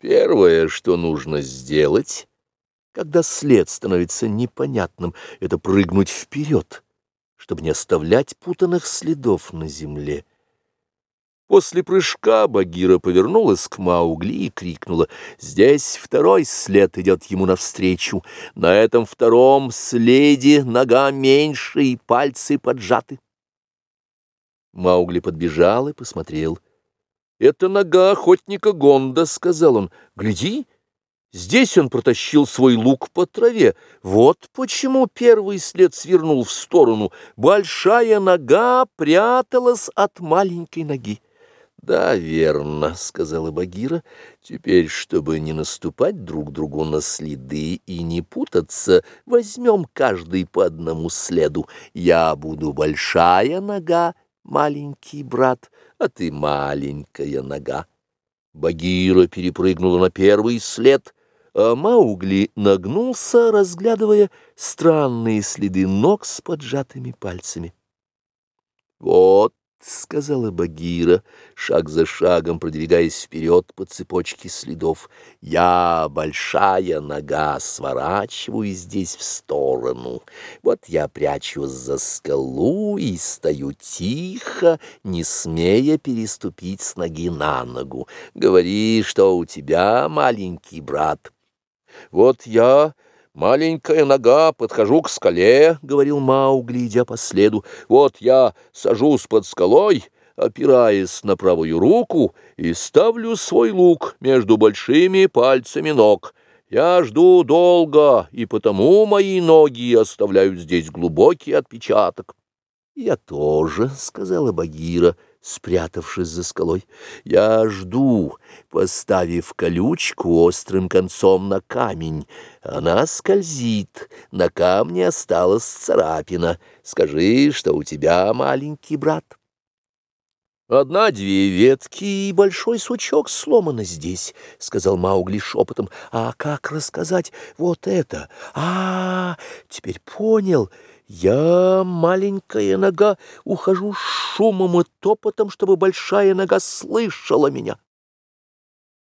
Первое, что нужно сделать, когда след становится непонятным, это прыгнуть вперед, чтобы не оставлять путанных следов на земле. После прыжка Багира повернулась к Маугли и крикнула. «Здесь второй след идет ему навстречу. На этом втором следе нога меньше и пальцы поджаты». Маугли подбежал и посмотрел. «Это нога охотника Гонда», — сказал он. «Гляди, здесь он протащил свой лук по траве. Вот почему первый след свернул в сторону. Большая нога пряталась от маленькой ноги». «Да, верно», — сказала Багира. «Теперь, чтобы не наступать друг другу на следы и не путаться, возьмем каждый по одному следу. Я буду большая нога, маленький брат, а ты маленькая нога. Багира перепрыгнула на первый след, а Маугли нагнулся, разглядывая странные следы ног с поджатыми пальцами. «Вот», — сказала Багира, шаг за шагом продвигаясь вперед по цепочке следов, — «я, большая нога, сворачиваю здесь в сторону. Вот я прячусь за скалу и стою тихо, не смея переступить с ноги на ногу. Говори, что у тебя маленький брат». «Вот я...» «Маленькая нога, подхожу к скале», — говорил Маугли, идя по следу. «Вот я сажусь под скалой, опираясь на правую руку, и ставлю свой лук между большими пальцами ног. Я жду долго, и потому мои ноги оставляют здесь глубокий отпечаток». «Я тоже», — сказала Багира, — спрятавшись за скалой. Я жду, поставив колючку острым концом на камень. Она скользит, на камне осталась царапина. Скажи, что у тебя маленький брат. «Одна-две ветки и большой сучок сломаны здесь», — сказал Маугли шепотом. «А как рассказать вот это? А, -а, -а теперь понял». Я, маленькая нога, ухожу шумом и топотом, чтобы большая нога слышала меня.